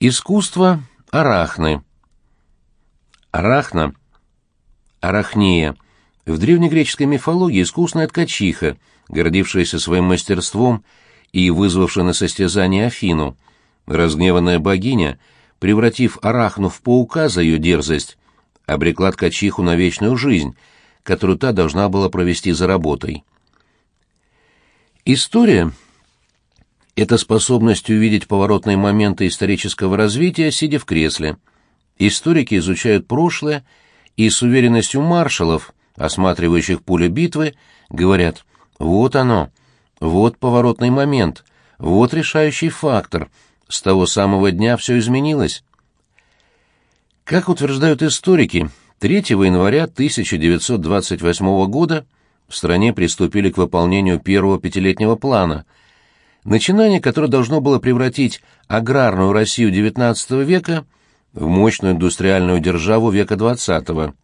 Искусство арахны. Арахна, арахния, в древнегреческой мифологии искусная ткачиха, гордившаяся своим мастерством и вызвавшая на состязание Афину. Разгневанная богиня, превратив арахну в паука за ее дерзость, обрекла ткачиху на вечную жизнь, которую та должна была провести за работой. История это способность увидеть поворотные моменты исторического развития, сидя в кресле. Историки изучают прошлое и с уверенностью маршалов, осматривающих поле битвы, говорят «вот оно, вот поворотный момент, вот решающий фактор, с того самого дня все изменилось». Как утверждают историки, 3 января 1928 года в стране приступили к выполнению первого пятилетнего плана – Начинание, которое должно было превратить аграрную Россию XIX века в мощную индустриальную державу века XX.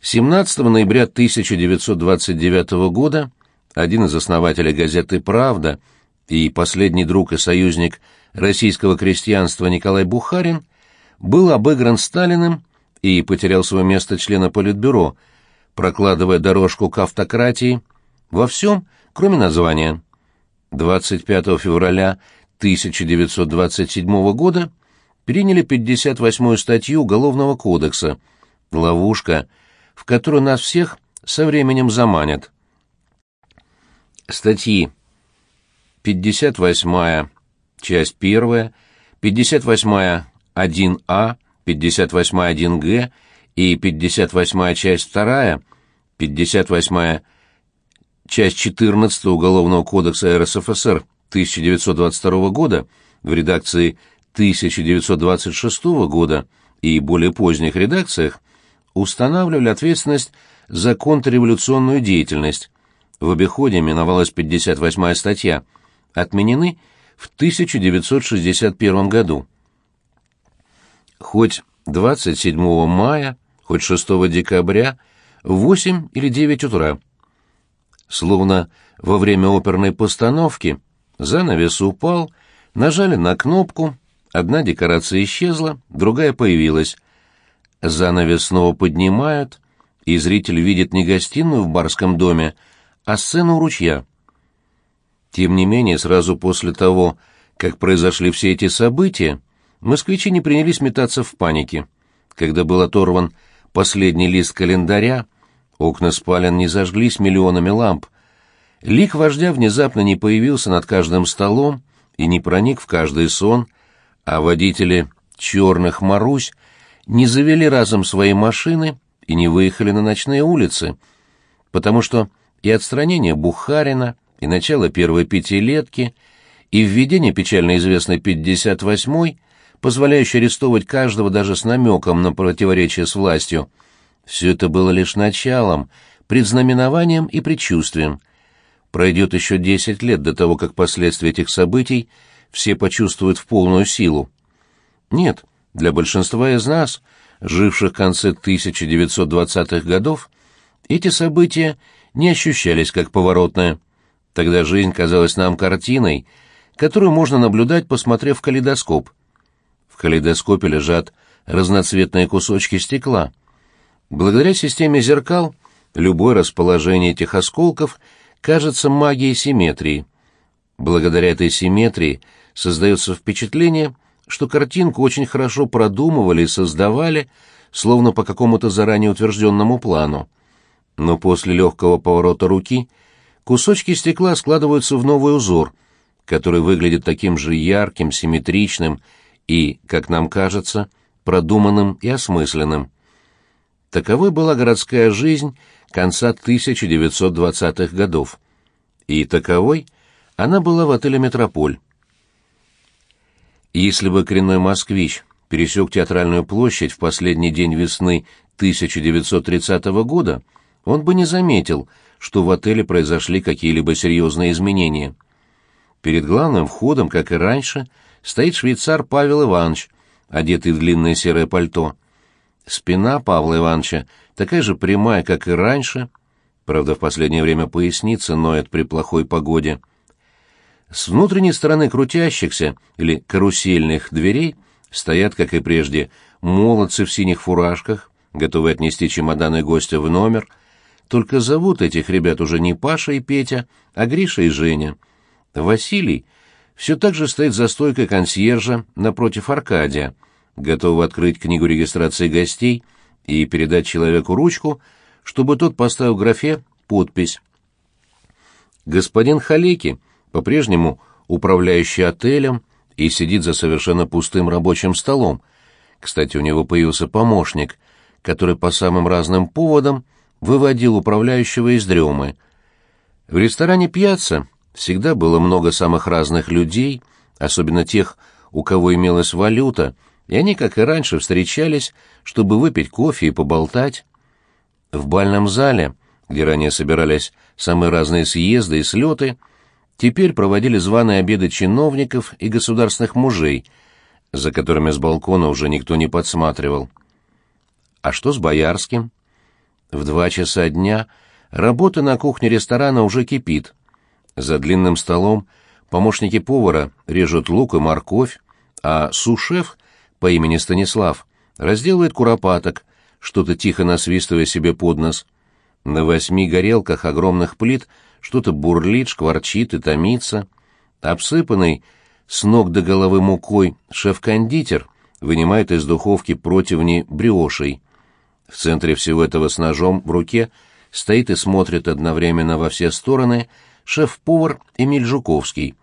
17 ноября 1929 года один из основателей газеты «Правда» и последний друг и союзник российского крестьянства Николай Бухарин был обыгран Сталиным и потерял свое место члена Политбюро, прокладывая дорожку к автократии во всем, кроме названия. 25 февраля 1927 года приняли 58-ю статью Уголовного кодекса «Ловушка», в которую нас всех со временем заманят. Статьи 58 часть 1, 58 1А, 58 1Г и 58 часть 2, 58 часть 14 Уголовного кодекса РСФСР 1922 года в редакции 1926 года и более поздних редакциях устанавливали ответственность за контрреволюционную деятельность. В обиходе именовалась 58-я статья, отменены в 1961 году. Хоть 27 мая, хоть 6 декабря, в 8 или 9 утра – Словно во время оперной постановки занавес упал, нажали на кнопку, одна декорация исчезла, другая появилась. Занавес снова поднимают, и зритель видит не гостиную в барском доме, а сцену ручья. Тем не менее, сразу после того, как произошли все эти события, москвичи не принялись метаться в панике. Когда был оторван последний лист календаря, Окна спален не зажглись миллионами ламп. Лик вождя внезапно не появился над каждым столом и не проник в каждый сон, а водители черных Марусь не завели разом свои машины и не выехали на ночные улицы, потому что и отстранение Бухарина, и начало первой пятилетки, и введение печально известной 58-й, позволяющей арестовывать каждого даже с намеком на противоречие с властью – все это было лишь началом, предзнаменованием и предчувствием. Пройдет еще десять лет до того, как последствия этих событий все почувствуют в полную силу. Нет, для большинства из нас, живших в конце 1920-х годов, эти события не ощущались как поворотные. Тогда жизнь казалась нам картиной, которую можно наблюдать, посмотрев в калейдоскоп. В калейдоскопе лежат разноцветные кусочки стекла — Благодаря системе зеркал любое расположение этих осколков кажется магией симметрии. Благодаря этой симметрии создается впечатление, что картинку очень хорошо продумывали и создавали, словно по какому-то заранее утвержденному плану. Но после легкого поворота руки кусочки стекла складываются в новый узор, который выглядит таким же ярким, симметричным и, как нам кажется, продуманным и осмысленным. Таковой была городская жизнь конца 1920-х годов. И таковой она была в отеле «Метрополь». Если бы коренной москвич пересек театральную площадь в последний день весны 1930 года, он бы не заметил, что в отеле произошли какие-либо серьезные изменения. Перед главным входом, как и раньше, стоит швейцар Павел Иванович, одетый в длинное серое пальто. Спина Павла Ивановича такая же прямая, как и раньше, правда, в последнее время поясница ноет при плохой погоде. С внутренней стороны крутящихся или карусельных дверей стоят, как и прежде, молодцы в синих фуражках, готовые отнести чемоданы гостя в номер. Только зовут этих ребят уже не Паша и Петя, а Гриша и Женя. Василий все так же стоит за стойкой консьержа напротив Аркадия, готовый открыть книгу регистрации гостей и передать человеку ручку, чтобы тот поставил в графе подпись. Господин Халеки, по-прежнему управляющий отелем, и сидит за совершенно пустым рабочим столом. Кстати, у него появился помощник, который по самым разным поводам выводил управляющего из дремы. В ресторане «Пьяцца» всегда было много самых разных людей, особенно тех, у кого имелась валюта, и они, как и раньше, встречались, чтобы выпить кофе и поболтать. В бальном зале, где ранее собирались самые разные съезды и слеты, теперь проводили званые обеды чиновников и государственных мужей, за которыми с балкона уже никто не подсматривал. А что с Боярским? В два часа дня работа на кухне ресторана уже кипит. За длинным столом помощники повара режут лук и морковь, а сушеф по имени Станислав разделывает куропаток, что-то тихо насвистывая себе под нос. На восьми горелках огромных плит что-то бурлит, шкварчит и томится. Обсыпанный с ног до головы мукой шеф-кондитер вынимает из духовки противни бриошей. В центре всего этого с ножом в руке стоит и смотрит одновременно во все стороны шеф-повар Эмиль Жуковский.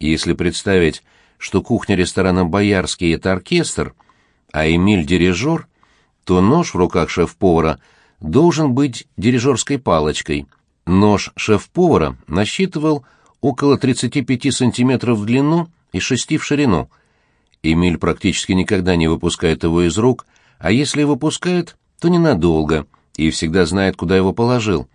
Если представить, что кухня ресторана «Боярский» — это оркестр, а Эмиль — дирижер, то нож в руках шеф-повара должен быть дирижерской палочкой. Нож шеф-повара насчитывал около 35 сантиметров в длину и 6 в ширину. Эмиль практически никогда не выпускает его из рук, а если и выпускает, то ненадолго, и всегда знает, куда его положил.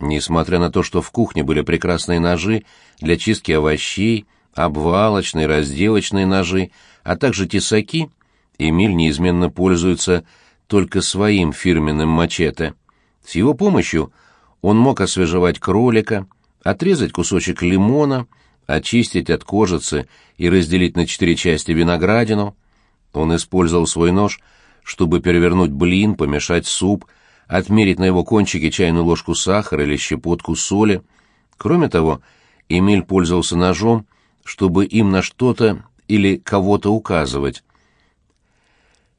Несмотря на то, что в кухне были прекрасные ножи для чистки овощей, обвалочные, разделочные ножи, а также тесаки, Эмиль неизменно пользуется только своим фирменным мачете. С его помощью он мог освежевать кролика, отрезать кусочек лимона, очистить от кожицы и разделить на четыре части виноградину. Он использовал свой нож, чтобы перевернуть блин, помешать суп, отмерить на его кончике чайную ложку сахара или щепотку соли. Кроме того, Эмиль пользовался ножом, чтобы им на что-то или кого-то указывать.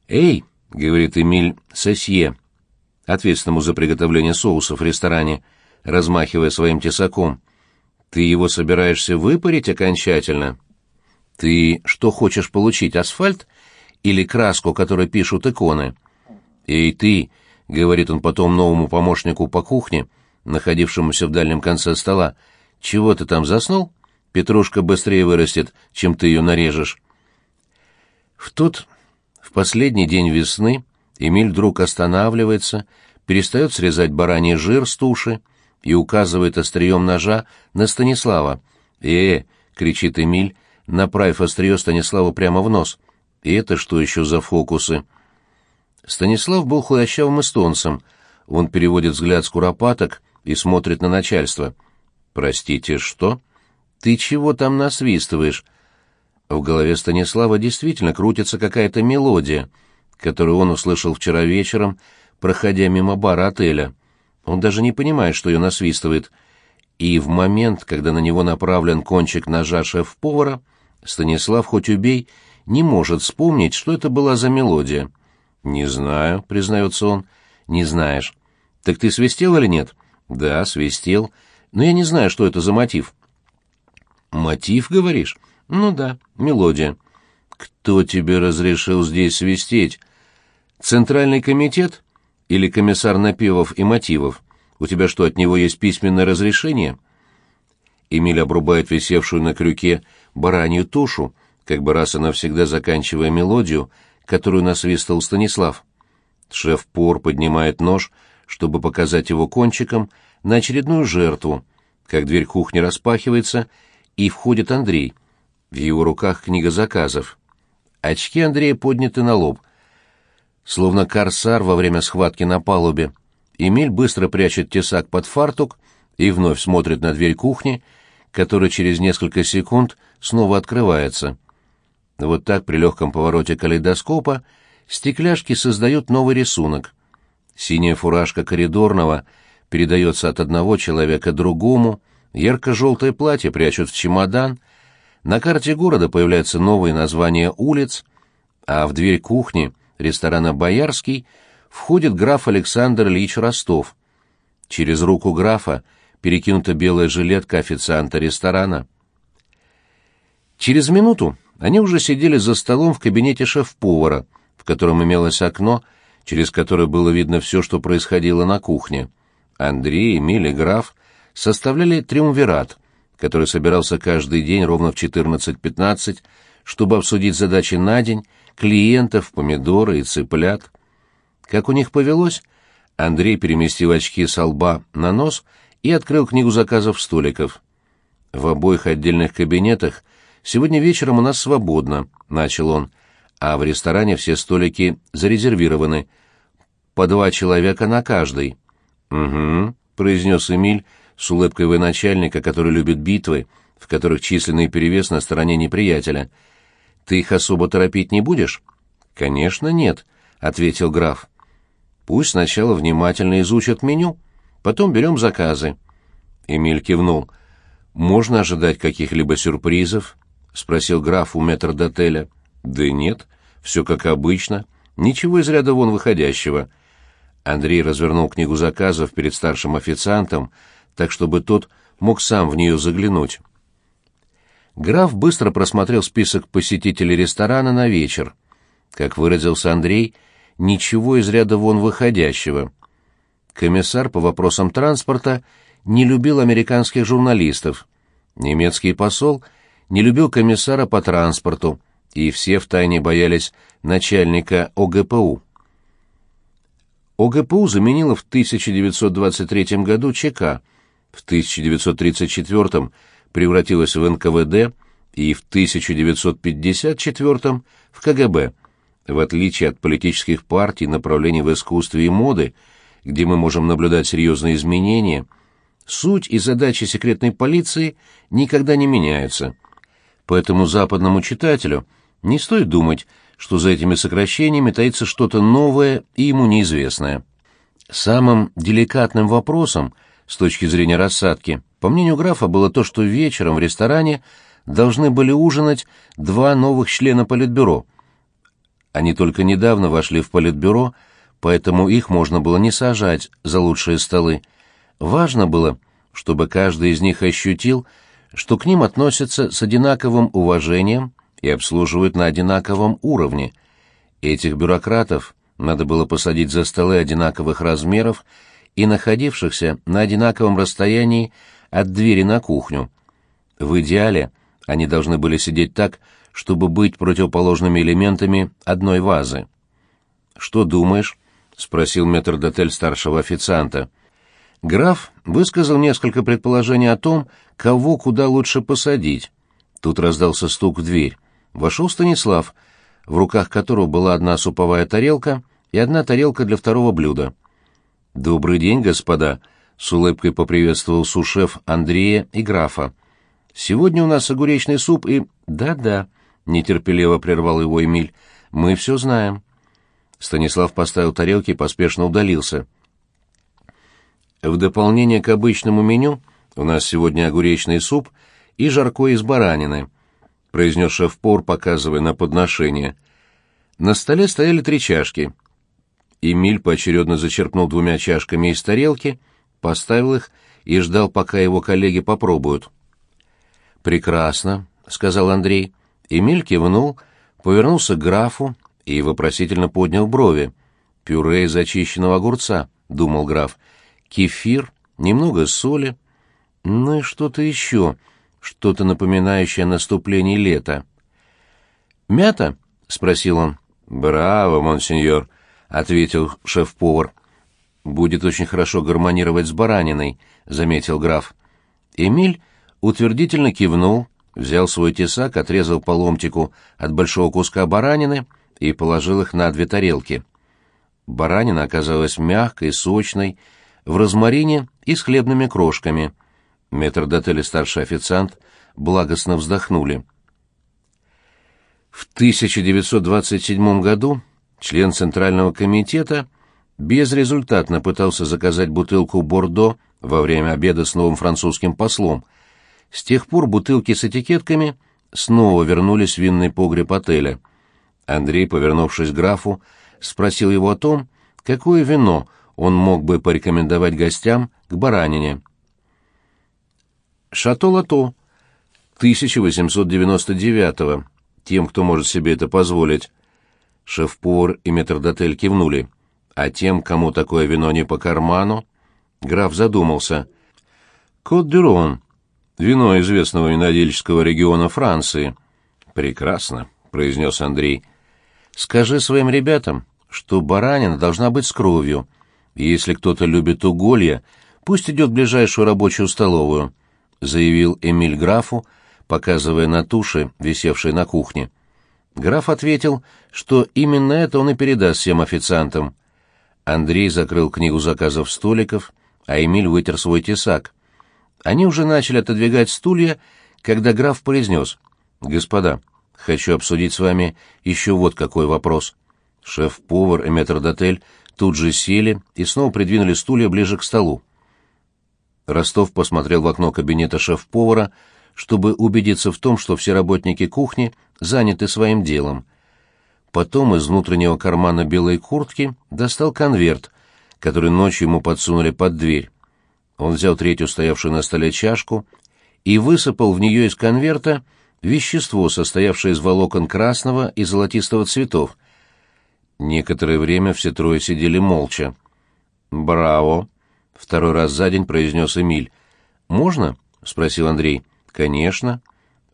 «Эй!» — говорит Эмиль Сосье, ответственному за приготовление соусов в ресторане, размахивая своим тесаком. «Ты его собираешься выпарить окончательно? Ты что хочешь получить, асфальт или краску, которой пишут иконы?» «Эй, ты!» — говорит он потом новому помощнику по кухне, находившемуся в дальнем конце стола. «Чего ты там заснул? Петрушка быстрее вырастет, чем ты ее нарежешь». В тот, в последний день весны, Эмиль вдруг останавливается, перестает срезать бараний жир с туши и указывает острием ножа на Станислава. «Э!» — кричит Эмиль, направив острие Станиславу прямо в нос. «И это что еще за фокусы?» Станислав был худощавым эстонцем. Он переводит взгляд с куропаток и смотрит на начальство. «Простите, что?» «Ты чего там насвистываешь?» В голове Станислава действительно крутится какая-то мелодия — которую он услышал вчера вечером, проходя мимо бара отеля. Он даже не понимает, что ее насвистывает. И в момент, когда на него направлен кончик ножа шеф-повара, Станислав, хоть убей, не может вспомнить, что это была за мелодия. «Не знаю», — признается он. «Не знаешь». «Так ты свистел или нет?» «Да, свистел. Но я не знаю, что это за мотив». «Мотив, говоришь?» «Ну да, мелодия». «Кто тебе разрешил здесь свистеть?» Центральный комитет или комиссар Напевов и Мотивов? У тебя что, от него есть письменное разрешение? Эмиль обрубает висевшую на крюке баранью тушу, как бы раз и навсегда заканчивая мелодию, которую насвистал Станислав. Шеф-пор поднимает нож, чтобы показать его кончиком на очередную жертву, как дверь кухни распахивается, и входит Андрей. В его руках книга заказов. Очки Андрея подняты на лоб, Словно корсар во время схватки на палубе, Эмиль быстро прячет тесак под фартук и вновь смотрит на дверь кухни, который через несколько секунд снова открывается. Вот так при легком повороте калейдоскопа стекляшки создают новый рисунок. Синяя фуражка коридорного передается от одного человека другому, ярко-желтое платье прячут в чемодан, на карте города появляются новые названия улиц, а в дверь кухни ресторана «Боярский» входит граф Александр Ильич Ростов. Через руку графа перекинута белая жилетка официанта ресторана. Через минуту они уже сидели за столом в кабинете шеф-повара, в котором имелось окно, через которое было видно все, что происходило на кухне. Андрей, Эмиль и граф составляли триумвират, который собирался каждый день ровно в 14.15, чтобы обсудить задачи на день, клиентов, помидоры и цыплят. Как у них повелось, Андрей переместил очки со лба на нос и открыл книгу заказов столиков. В обоих отдельных кабинетах сегодня вечером у нас свободно, начал он, а в ресторане все столики зарезервированы, по два человека на каждый. Угу, произнес Эмиль с улыбкой военачальника, который любит битвы, в которых численный перевес на стороне неприятеля. Ты их особо торопить не будешь? Конечно, нет, ответил граф. Пусть сначала внимательно изучат меню, потом берем заказы. Эмиль кивнул. Можно ожидать каких-либо сюрпризов? спросил граф у метрдотеля. Да нет, все как обычно, ничего из ряда вон выходящего. Андрей развернул книгу заказов перед старшим официантом, так чтобы тот мог сам в нее заглянуть. Граф быстро просмотрел список посетителей ресторана на вечер. Как выразился Андрей, ничего из ряда вон выходящего. Комиссар по вопросам транспорта не любил американских журналистов. Немецкий посол не любил комиссара по транспорту, и все втайне боялись начальника ОГПУ. ОГПУ заменила в 1923 году ЧК, в 1934 превратилась в НКВД и в 1954 в КГБ. В отличие от политических партий, направлений в искусстве и моды, где мы можем наблюдать серьезные изменения, суть и задачи секретной полиции никогда не меняются. Поэтому западному читателю не стоит думать, что за этими сокращениями таится что-то новое и ему неизвестное. Самым деликатным вопросом с точки зрения рассадки, по мнению графа, было то, что вечером в ресторане должны были ужинать два новых члена Политбюро. Они только недавно вошли в Политбюро, поэтому их можно было не сажать за лучшие столы. Важно было, чтобы каждый из них ощутил, что к ним относятся с одинаковым уважением и обслуживают на одинаковом уровне. Этих бюрократов надо было посадить за столы одинаковых размеров и находившихся на одинаковом расстоянии от двери на кухню. В идеале они должны были сидеть так, чтобы быть противоположными элементами одной вазы. «Что думаешь?» — спросил метрдотель старшего официанта. Граф высказал несколько предположений о том, кого куда лучше посадить. Тут раздался стук в дверь. Вошел Станислав, в руках которого была одна суповая тарелка и одна тарелка для второго блюда. «Добрый день, господа!» — с улыбкой поприветствовал сушеф Андрея и графа. «Сегодня у нас огуречный суп и...» «Да-да», — нетерпеливо прервал его Эмиль, — «мы все знаем». Станислав поставил тарелки и поспешно удалился. В дополнение к обычному меню у нас сегодня огуречный суп и жаркое из баранины —— произнес шеф-повар, показывая на подношение. На столе стояли три чашки. Эмиль поочередно зачерпнул двумя чашками из тарелки, поставил их и ждал, пока его коллеги попробуют. «Прекрасно», — сказал Андрей. Эмиль кивнул, повернулся к графу и вопросительно поднял брови. «Пюре из очищенного огурца», — думал граф. «Кефир, немного соли, ну и что-то еще» что-то напоминающее наступление лета. «Мята?» — спросил он. «Браво, монсеньор», — ответил шеф-повар. «Будет очень хорошо гармонировать с бараниной», — заметил граф. Эмиль утвердительно кивнул, взял свой тесак, отрезал по ломтику от большого куска баранины и положил их на две тарелки. Баранина оказалась мягкой, сочной, в розмарине и с хлебными крошками — Метрдотель и старший официант благостно вздохнули. В 1927 году член Центрального комитета безрезультатно пытался заказать бутылку Бордо во время обеда с новым французским послом. С тех пор бутылки с этикетками снова вернулись в винный погреб отеля. Андрей, повернувшись к графу, спросил его о том, какое вино он мог бы порекомендовать гостям к баранине. «Шато Лато, 1899-го, тем, кто может себе это позволить». Шеф-повар и метрдотель кивнули. «А тем, кому такое вино не по карману?» Граф задумался. «Кот-дюрон, вино известного винодельческого региона Франции». «Прекрасно», — произнес Андрей. «Скажи своим ребятам, что баранина должна быть с кровью. Если кто-то любит уголья, пусть идет в ближайшую рабочую столовую», — заявил Эмиль графу, показывая на туши, висевшие на кухне. Граф ответил, что именно это он и передаст всем официантам. Андрей закрыл книгу заказов столиков, а Эмиль вытер свой тесак. Они уже начали отодвигать стулья, когда граф произнес. «Господа, хочу обсудить с вами еще вот какой вопрос». Шеф-повар и метрдотель тут же сели и снова придвинули стулья ближе к столу. Ростов посмотрел в окно кабинета шеф-повара, чтобы убедиться в том, что все работники кухни заняты своим делом. Потом из внутреннего кармана белой куртки достал конверт, который ночью ему подсунули под дверь. Он взял третью стоявшую на столе чашку и высыпал в нее из конверта вещество, состоявшее из волокон красного и золотистого цветов — Некоторое время все трое сидели молча. «Браво!» — второй раз за день произнес Эмиль. «Можно?» — спросил Андрей. «Конечно».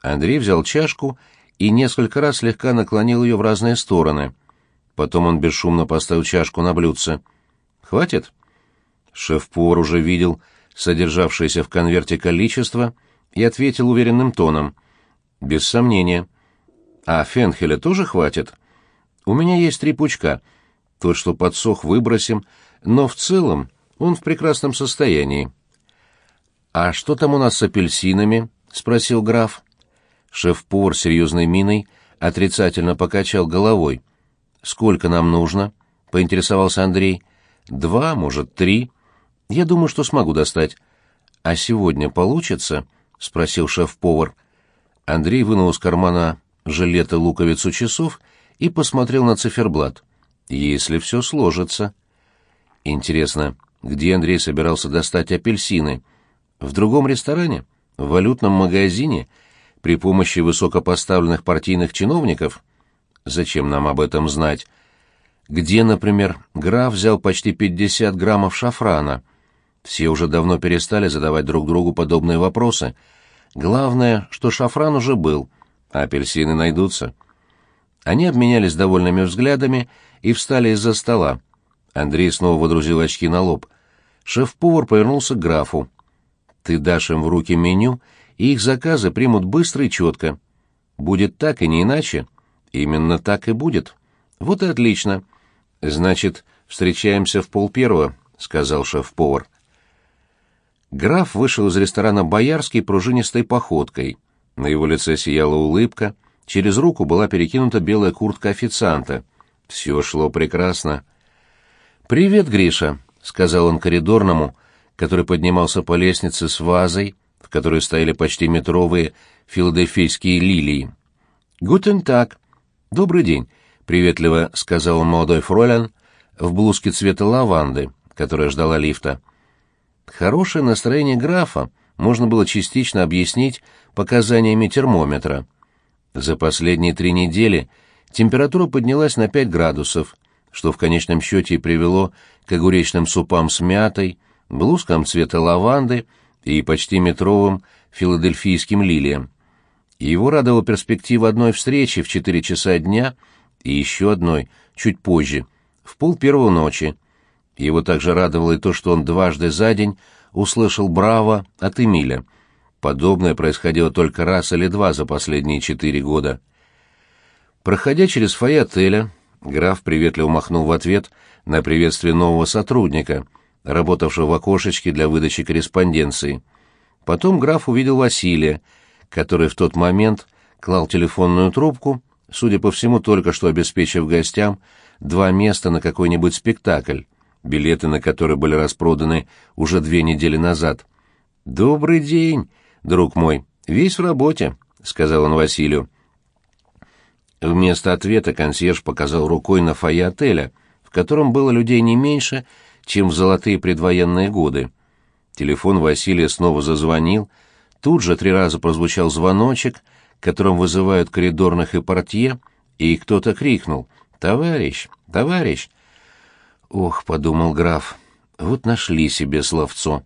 Андрей взял чашку и несколько раз слегка наклонил ее в разные стороны. Потом он бесшумно поставил чашку на блюдце. «Хватит?» Шеф-повар уже видел содержавшееся в конверте количество и ответил уверенным тоном. «Без сомнения». «А Фенхеля тоже хватит?» У меня есть три пучка. Тот, что подсох, выбросим, но в целом он в прекрасном состоянии. «А что там у нас с апельсинами?» — спросил граф. Шеф-повар серьезной миной отрицательно покачал головой. «Сколько нам нужно?» — поинтересовался Андрей. «Два, может, три. Я думаю, что смогу достать». «А сегодня получится?» — спросил шеф-повар. Андрей вынул из кармана жилета луковицу часов — и посмотрел на циферблат. Если все сложится. Интересно, где Андрей собирался достать апельсины? В другом ресторане? В валютном магазине? При помощи высокопоставленных партийных чиновников? Зачем нам об этом знать? Где, например, граф взял почти 50 граммов шафрана? Все уже давно перестали задавать друг другу подобные вопросы. Главное, что шафран уже был, а апельсины найдутся. Они обменялись довольными взглядами и встали из-за стола. Андрей снова водрузил очки на лоб. Шеф-повар повернулся к графу. «Ты дашь им в руки меню, и их заказы примут быстро и четко. Будет так и не иначе?» «Именно так и будет». «Вот и отлично. Значит, встречаемся в полпервого», — сказал шеф-повар. Граф вышел из ресторана «Боярский» пружинистой походкой. На его лице сияла улыбка — Через руку была перекинута белая куртка официанта. Все шло прекрасно. «Привет, Гриша», — сказал он коридорному, который поднимался по лестнице с вазой, в которой стояли почти метровые филадельфийские лилии. «Гутен так. Добрый день», — приветливо сказал молодой фройлен в блузке цвета лаванды, которая ждала лифта. Хорошее настроение графа можно было частично объяснить показаниями термометра — за последние три недели температура поднялась на 5 градусов, что в конечном счете привело к огуречным супам с мятой, блузкам цвета лаванды и почти метровым филадельфийским лилиям. Его радовала перспектива одной встречи в 4 часа дня и еще одной, чуть позже, в пол первого ночи. Его также радовало и то, что он дважды за день услышал «Браво» от Эмиля — Подобное происходило только раз или два за последние четыре года. Проходя через фойе отеля, граф приветливо махнул в ответ на приветствие нового сотрудника, работавшего в окошечке для выдачи корреспонденции. Потом граф увидел Василия, который в тот момент клал телефонную трубку, судя по всему, только что обеспечив гостям два места на какой-нибудь спектакль, билеты на который были распроданы уже две недели назад. «Добрый день, друг мой, весь в работе», — сказал он Василию. Вместо ответа консьерж показал рукой на фойе отеля, в котором было людей не меньше, чем в золотые предвоенные годы. Телефон Василия снова зазвонил, тут же три раза прозвучал звоночек, которым вызывают коридорных и портье, и кто-то крикнул «Товарищ! Товарищ!» «Ох», — подумал граф, — «вот нашли себе словцо».